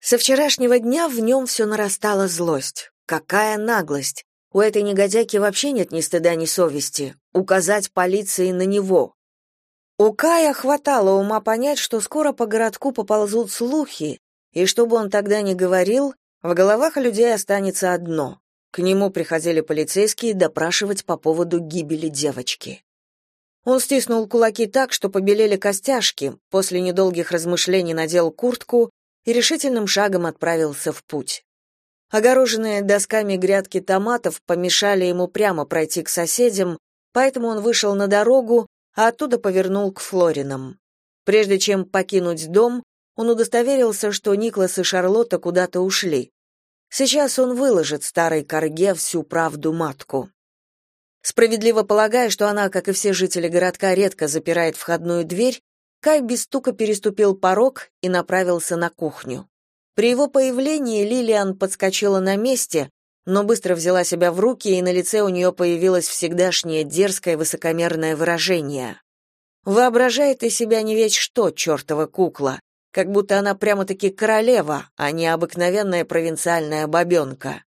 Со вчерашнего дня в нем все нарастала злость. Какая наглость! У этой негодяйки вообще нет ни стыда, ни совести. Указать полиции на него. У Кая хватало ума понять, что скоро по городку поползут слухи, и что бы он тогда ни говорил, в головах людей останется одно. К нему приходили полицейские допрашивать по поводу гибели девочки. Он стиснул кулаки так, что побелели костяшки, после недолгих размышлений надел куртку и решительным шагом отправился в путь. Огороженные досками грядки томатов помешали ему прямо пройти к соседям, поэтому он вышел на дорогу, а оттуда повернул к Флоринам. Прежде чем покинуть дом, он удостоверился, что Никлас и Шарлотта куда-то ушли. Сейчас он выложит старой корге всю правду матку. Справедливо полагая, что она, как и все жители городка, редко запирает входную дверь, Кай без стука переступил порог и направился на кухню. При его появлении Лилиан подскочила на месте, но быстро взяла себя в руки, и на лице у нее появилось всегдашнее дерзкое высокомерное выражение. Воображает из себя не весь что, чертова кукла, как будто она прямо-таки королева, а не обыкновенная провинциальная бабенка.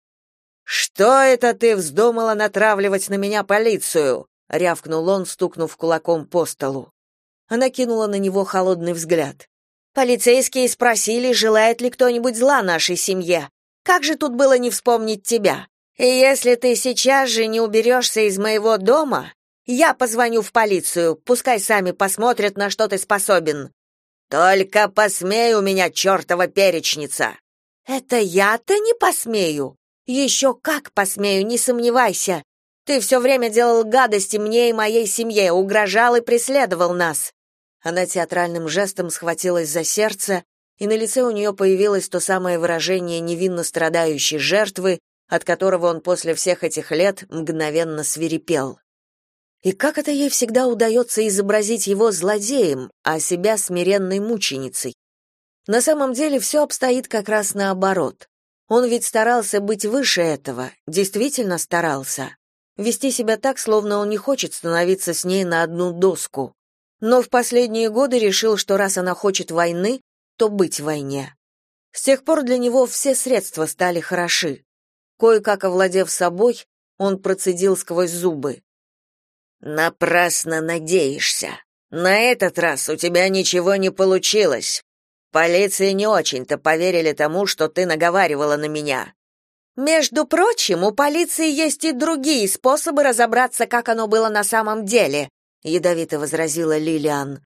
«Что это ты вздумала натравливать на меня полицию?» — рявкнул он, стукнув кулаком по столу. Она кинула на него холодный взгляд. «Полицейские спросили, желает ли кто-нибудь зла нашей семье. Как же тут было не вспомнить тебя? И если ты сейчас же не уберешься из моего дома, я позвоню в полицию, пускай сами посмотрят, на что ты способен. Только посмей у меня чертова перечница!» «Это я-то не посмею!» «Еще как посмею, не сомневайся. Ты все время делал гадости мне и моей семье, угрожал и преследовал нас». Она театральным жестом схватилась за сердце, и на лице у нее появилось то самое выражение невинно страдающей жертвы, от которого он после всех этих лет мгновенно свирепел. И как это ей всегда удается изобразить его злодеем, а себя смиренной мученицей? На самом деле все обстоит как раз наоборот. Он ведь старался быть выше этого, действительно старался. Вести себя так, словно он не хочет становиться с ней на одну доску. Но в последние годы решил, что раз она хочет войны, то быть в войне. С тех пор для него все средства стали хороши. Кое-как овладев собой, он процедил сквозь зубы. «Напрасно надеешься. На этот раз у тебя ничего не получилось. Полиции не очень-то поверили тому, что ты наговаривала на меня. Между прочим, у полиции есть и другие способы разобраться, как оно было на самом деле, ядовито возразила Лилиан.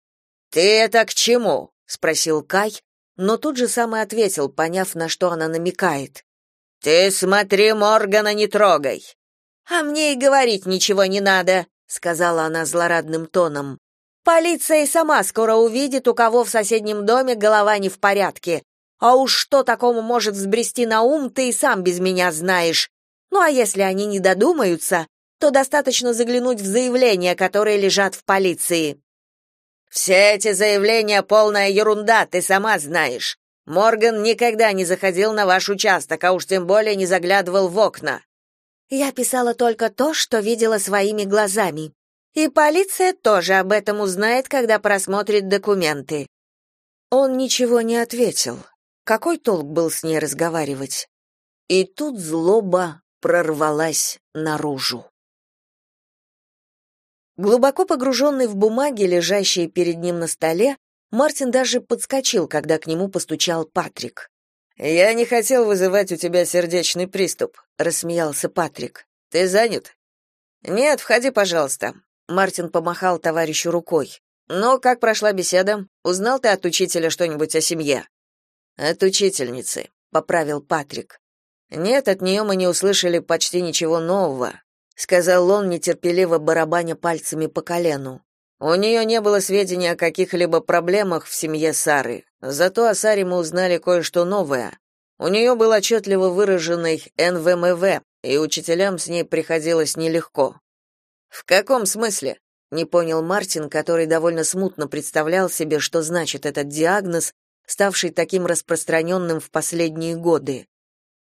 Ты это к чему? спросил Кай, но тут же сам и ответил, поняв, на что она намекает. Ты смотри, Моргана не трогай. А мне и говорить ничего не надо, сказала она злорадным тоном. Полиция и сама скоро увидит, у кого в соседнем доме голова не в порядке. А уж что такому может взбрести на ум, ты и сам без меня знаешь. Ну а если они не додумаются, то достаточно заглянуть в заявления, которые лежат в полиции. Все эти заявления полная ерунда, ты сама знаешь. Морган никогда не заходил на ваш участок, а уж тем более не заглядывал в окна. Я писала только то, что видела своими глазами. И полиция тоже об этом узнает, когда просмотрит документы. Он ничего не ответил. Какой толк был с ней разговаривать? И тут злоба прорвалась наружу. Глубоко погруженный в бумаги, лежащие перед ним на столе, Мартин даже подскочил, когда к нему постучал Патрик. «Я не хотел вызывать у тебя сердечный приступ», — рассмеялся Патрик. «Ты занят?» «Нет, входи, пожалуйста. Мартин помахал товарищу рукой. «Ну, как прошла беседа? Узнал ты от учителя что-нибудь о семье?» «От учительницы», — поправил Патрик. «Нет, от нее мы не услышали почти ничего нового», — сказал он, нетерпеливо барабаня пальцами по колену. «У нее не было сведений о каких-либо проблемах в семье Сары, зато о Саре мы узнали кое-что новое. У нее был отчетливо выраженный НВМВ, и учителям с ней приходилось нелегко. В каком смысле? Не понял Мартин, который довольно смутно представлял себе, что значит этот диагноз, ставший таким распространенным в последние годы.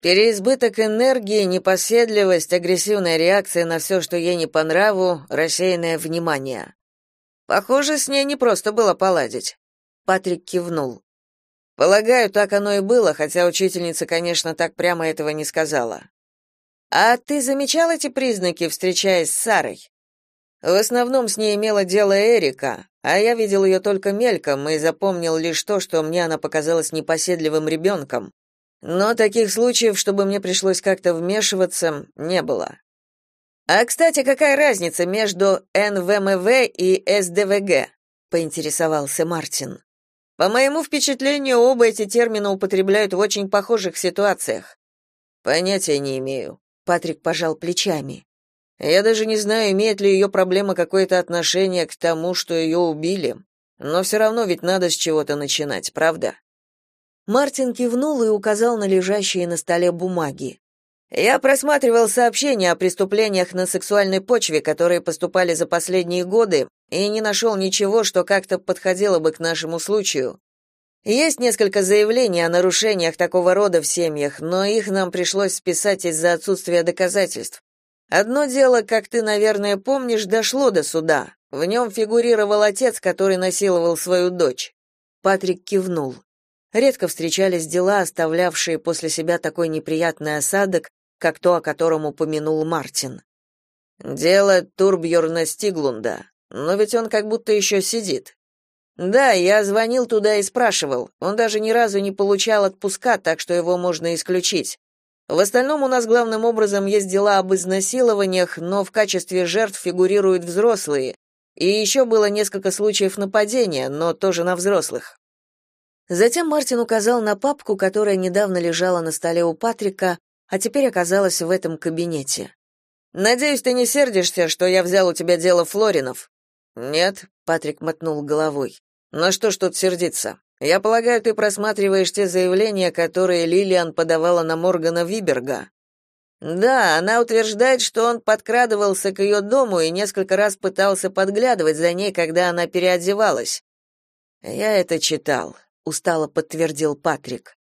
Переизбыток энергии, непоседливость, агрессивная реакция на все, что ей не по нраву, рассеянное внимание. Похоже, с ней не просто было поладить. Патрик кивнул. Полагаю, так оно и было, хотя учительница, конечно, так прямо этого не сказала. А ты замечал эти признаки, встречаясь с Сарой? В основном с ней имела дело Эрика, а я видел ее только мельком и запомнил лишь то, что мне она показалась непоседливым ребенком. Но таких случаев, чтобы мне пришлось как-то вмешиваться, не было. А, кстати, какая разница между НВМВ и СДВГ? поинтересовался Мартин. По моему впечатлению, оба эти термина употребляют в очень похожих ситуациях. Понятия не имею. Патрик пожал плечами. Я даже не знаю, имеет ли ее проблема какое-то отношение к тому, что ее убили. Но все равно ведь надо с чего-то начинать, правда? Мартин кивнул и указал на лежащие на столе бумаги. Я просматривал сообщения о преступлениях на сексуальной почве, которые поступали за последние годы, и не нашел ничего, что как-то подходило бы к нашему случаю. Есть несколько заявлений о нарушениях такого рода в семьях, но их нам пришлось списать из-за отсутствия доказательств. Одно дело, как ты, наверное, помнишь, дошло до суда. В нем фигурировал отец, который насиловал свою дочь. Патрик кивнул. Редко встречались дела, оставлявшие после себя такой неприятный осадок, как то, о котором упомянул Мартин. Дело Турбьерна Стиглунда. Но ведь он как будто еще сидит. Да, я звонил туда и спрашивал. Он даже ни разу не получал отпуска, так что его можно исключить. В остальном у нас главным образом есть дела об изнасилованиях, но в качестве жертв фигурируют взрослые. И еще было несколько случаев нападения, но тоже на взрослых. Затем Мартин указал на папку, которая недавно лежала на столе у Патрика, а теперь оказалась в этом кабинете. Надеюсь, ты не сердишься, что я взял у тебя дело Флоринов. Нет, Патрик мотнул головой. На что ж тут сердиться? Я полагаю, ты просматриваешь те заявления, которые Лилиан подавала на Моргана Виберга. Да, она утверждает, что он подкрадывался к ее дому и несколько раз пытался подглядывать за ней, когда она переодевалась. Я это читал, устало подтвердил Патрик.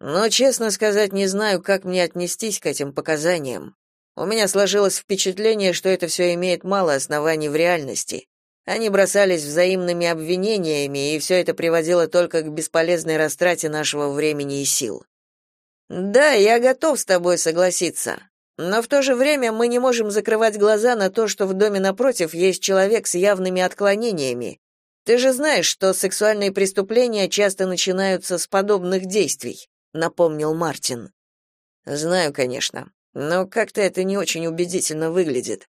Но, честно сказать, не знаю, как мне отнестись к этим показаниям. У меня сложилось впечатление, что это все имеет мало оснований в реальности. Они бросались взаимными обвинениями, и все это приводило только к бесполезной растрате нашего времени и сил. Да, я готов с тобой согласиться. Но в то же время мы не можем закрывать глаза на то, что в доме напротив есть человек с явными отклонениями. Ты же знаешь, что сексуальные преступления часто начинаются с подобных действий, напомнил Мартин. Знаю, конечно, но как-то это не очень убедительно выглядит.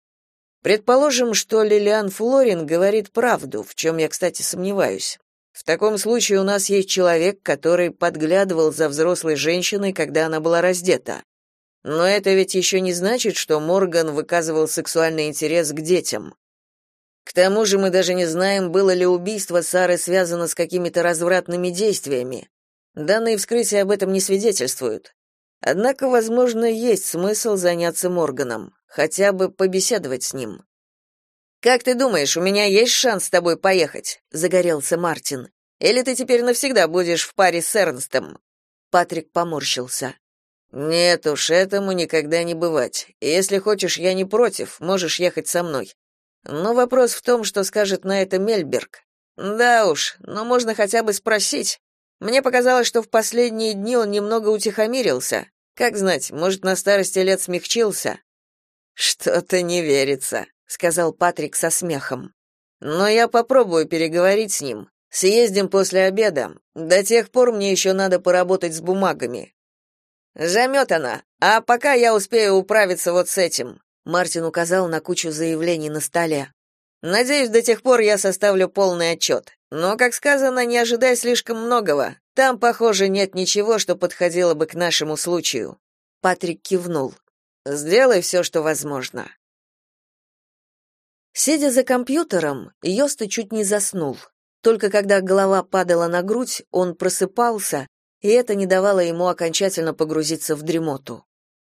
Предположим, что Лилиан Флорин говорит правду, в чем я, кстати, сомневаюсь. В таком случае у нас есть человек, который подглядывал за взрослой женщиной, когда она была раздета. Но это ведь еще не значит, что Морган выказывал сексуальный интерес к детям. К тому же мы даже не знаем, было ли убийство Сары связано с какими-то развратными действиями. Данные вскрытия об этом не свидетельствуют. Однако, возможно, есть смысл заняться Морганом хотя бы побеседовать с ним. Как ты думаешь, у меня есть шанс с тобой поехать? загорелся Мартин. Или ты теперь навсегда будешь в паре с Эрнстом? Патрик поморщился. Нет уж, этому никогда не бывать. Если хочешь, я не против, можешь ехать со мной. Но вопрос в том, что скажет на это Мельберг. Да уж, но можно хотя бы спросить. Мне показалось, что в последние дни он немного утихомирился. Как знать, может, на старости лет смягчился. Что-то не верится, сказал Патрик со смехом. Но я попробую переговорить с ним. Съездим после обеда. До тех пор мне еще надо поработать с бумагами. Заметана. А пока я успею управиться вот с этим. Мартин указал на кучу заявлений на столе. Надеюсь, до тех пор я составлю полный отчет. Но, как сказано, не ожидай слишком многого. Там, похоже, нет ничего, что подходило бы к нашему случаю. Патрик кивнул. Сделай все, что возможно. Сидя за компьютером, Йоста чуть не заснул. Только когда голова падала на грудь, он просыпался, и это не давало ему окончательно погрузиться в дремоту.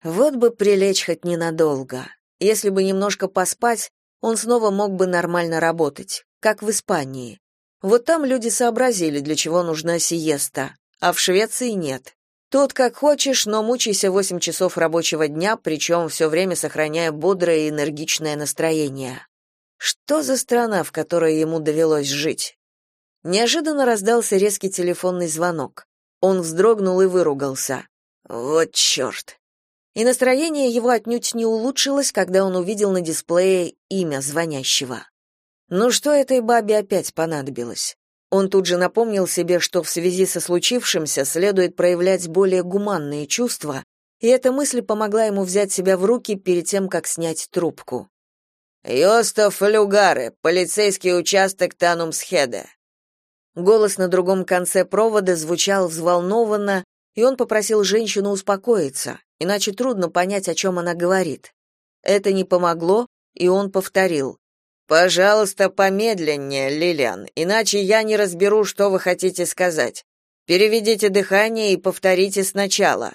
Вот бы прилечь хоть ненадолго. Если бы немножко поспать, он снова мог бы нормально работать, как в Испании. Вот там люди сообразили, для чего нужна сиеста, а в Швеции нет. Тут как хочешь, но мучайся восемь часов рабочего дня, причем все время сохраняя бодрое и энергичное настроение. Что за страна, в которой ему довелось жить? Неожиданно раздался резкий телефонный звонок. Он вздрогнул и выругался. Вот черт. И настроение его отнюдь не улучшилось, когда он увидел на дисплее имя звонящего. Ну что этой бабе опять понадобилось? Он тут же напомнил себе, что в связи со случившимся следует проявлять более гуманные чувства, и эта мысль помогла ему взять себя в руки перед тем, как снять трубку. «Йостов Люгаре, полицейский участок Танумсхеде». Голос на другом конце провода звучал взволнованно, и он попросил женщину успокоиться, иначе трудно понять, о чем она говорит. Это не помогло, и он повторил. Пожалуйста, помедленнее, Лилиан, иначе я не разберу, что вы хотите сказать. Переведите дыхание и повторите сначала.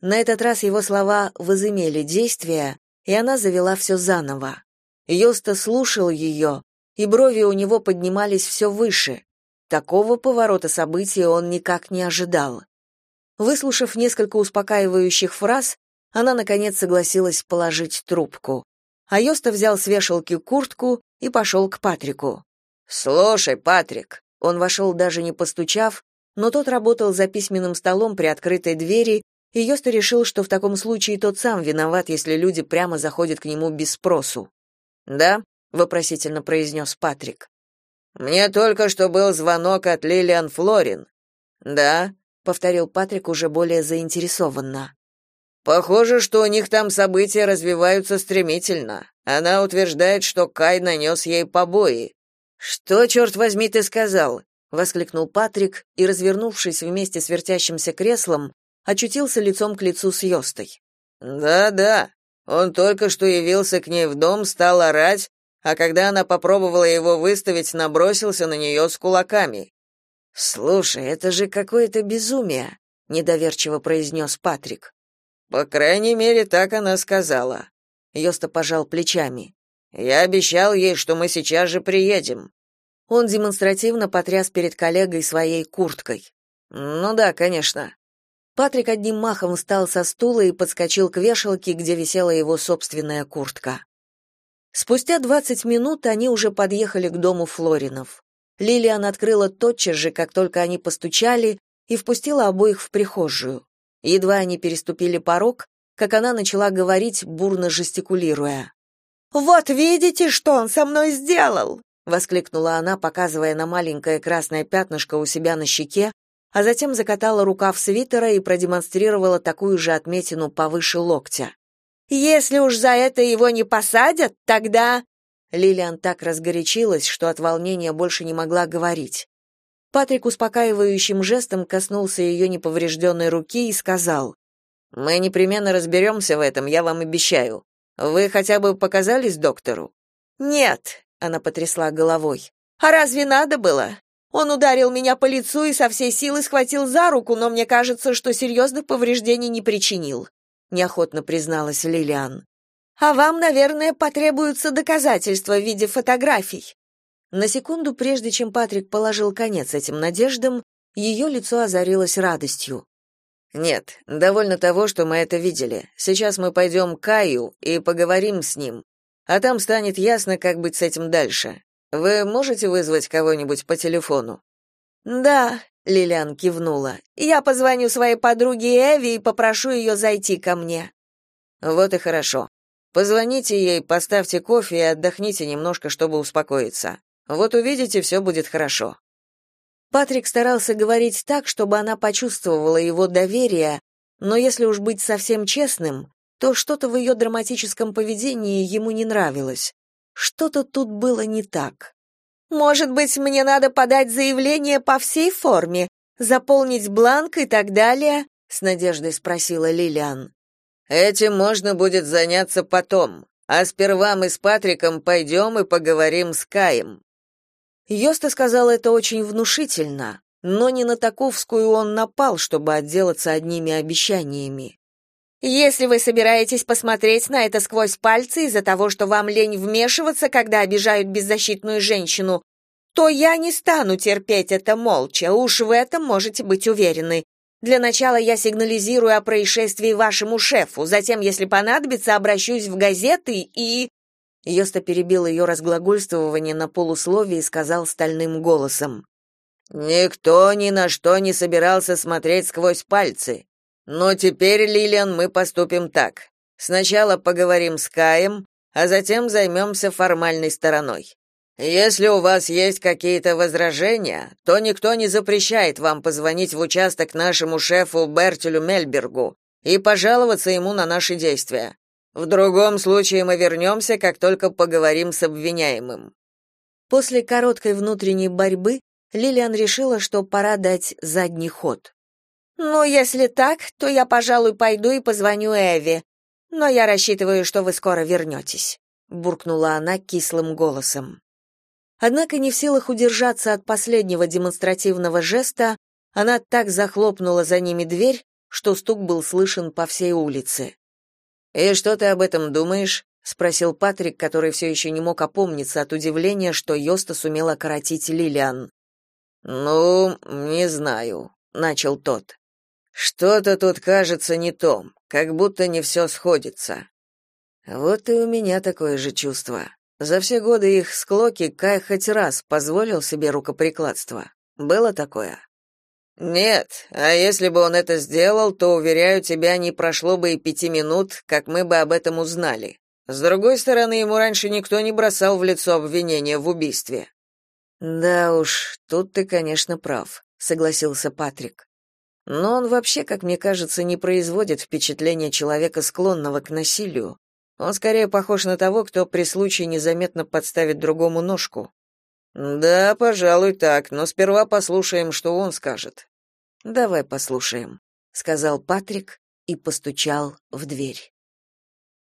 На этот раз его слова возымели действие, и она завела все заново. Йоста слушал ее, и брови у него поднимались все выше. Такого поворота событий он никак не ожидал. Выслушав несколько успокаивающих фраз, она наконец согласилась положить трубку а Йоста взял с вешалки куртку и пошел к Патрику. «Слушай, Патрик!» Он вошел даже не постучав, но тот работал за письменным столом при открытой двери, и Йоста решил, что в таком случае тот сам виноват, если люди прямо заходят к нему без спросу. «Да?» — вопросительно произнес Патрик. «Мне только что был звонок от Лилиан Флорин». «Да?» — повторил Патрик уже более заинтересованно. Похоже, что у них там события развиваются стремительно. Она утверждает, что Кай нанес ей побои. Что, черт возьми, ты сказал? воскликнул Патрик и, развернувшись вместе с вертящимся креслом, очутился лицом к лицу с Йостой. Да-да. Он только что явился к ней в дом, стал орать, а когда она попробовала его выставить, набросился на нее с кулаками. Слушай, это же какое-то безумие, недоверчиво произнес Патрик. По крайней мере, так она сказала. Йоста пожал плечами. Я обещал ей, что мы сейчас же приедем. Он демонстративно потряс перед коллегой своей курткой. Ну да, конечно. Патрик одним махом встал со стула и подскочил к вешалке, где висела его собственная куртка. Спустя двадцать минут они уже подъехали к дому Флоринов. Лилиан открыла тотчас же, как только они постучали, и впустила обоих в прихожую. Едва они переступили порог, как она начала говорить, бурно жестикулируя. «Вот видите, что он со мной сделал!» — воскликнула она, показывая на маленькое красное пятнышко у себя на щеке, а затем закатала рукав свитера и продемонстрировала такую же отметину повыше локтя. «Если уж за это его не посадят, тогда...» Лилиан так разгорячилась, что от волнения больше не могла говорить. Патрик успокаивающим жестом коснулся ее неповрежденной руки и сказал: "Мы непременно разберемся в этом, я вам обещаю. Вы хотя бы показались доктору?" "Нет", она потрясла головой. "А разве надо было? Он ударил меня по лицу и со всей силы схватил за руку, но мне кажется, что серьезных повреждений не причинил", неохотно призналась Лилиан. А вам, наверное, потребуются доказательства в виде фотографий. На секунду, прежде чем Патрик положил конец этим надеждам, ее лицо озарилось радостью. Нет, довольно того, что мы это видели. Сейчас мы пойдем к Каю и поговорим с ним. А там станет ясно, как быть с этим дальше. Вы можете вызвать кого-нибудь по телефону? Да, Лилиан кивнула. Я позвоню своей подруге Эви и попрошу ее зайти ко мне. Вот и хорошо. Позвоните ей, поставьте кофе и отдохните немножко, чтобы успокоиться. Вот увидите, все будет хорошо. Патрик старался говорить так, чтобы она почувствовала его доверие, но если уж быть совсем честным, то что-то в ее драматическом поведении ему не нравилось. Что-то тут было не так. Может быть, мне надо подать заявление по всей форме, заполнить бланк и так далее, с надеждой спросила Лилиан. Этим можно будет заняться потом, а сперва мы с Патриком пойдем и поговорим с Каем. Йоста сказал это очень внушительно, но не на таковскую он напал, чтобы отделаться одними обещаниями. Если вы собираетесь посмотреть на это сквозь пальцы из-за того, что вам лень вмешиваться, когда обижают беззащитную женщину, то я не стану терпеть это молча, уж в этом можете быть уверены. Для начала я сигнализирую о происшествии вашему шефу, затем, если понадобится, обращусь в газеты и Йоста перебил ее разглагольствование на полусловие и сказал стальным голосом. Никто ни на что не собирался смотреть сквозь пальцы. Но теперь, Лилиан, мы поступим так. Сначала поговорим с Каем, а затем займемся формальной стороной. Если у вас есть какие-то возражения, то никто не запрещает вам позвонить в участок нашему шефу Бертелю Мельбергу и пожаловаться ему на наши действия. В другом случае мы вернемся, как только поговорим с обвиняемым. После короткой внутренней борьбы Лилиан решила, что пора дать задний ход. «Ну, если так, то я, пожалуй, пойду и позвоню Эви. Но я рассчитываю, что вы скоро вернетесь», — буркнула она кислым голосом. Однако не в силах удержаться от последнего демонстративного жеста, она так захлопнула за ними дверь, что стук был слышен по всей улице. «И что ты об этом думаешь?» — спросил Патрик, который все еще не мог опомниться от удивления, что Йоста сумела коротить Лилиан. «Ну, не знаю», — начал тот. «Что-то тут кажется не том, как будто не все сходится». Вот и у меня такое же чувство. За все годы их склоки Кай хоть раз позволил себе рукоприкладство. Было такое? Нет, а если бы он это сделал, то, уверяю тебя, не прошло бы и пяти минут, как мы бы об этом узнали. С другой стороны, ему раньше никто не бросал в лицо обвинения в убийстве. Да уж, тут ты, конечно, прав, согласился Патрик. Но он вообще, как мне кажется, не производит впечатления человека склонного к насилию, он скорее похож на того, кто при случае незаметно подставит другому ножку. Да, пожалуй, так, но сперва послушаем, что он скажет. Давай послушаем, сказал Патрик и постучал в дверь.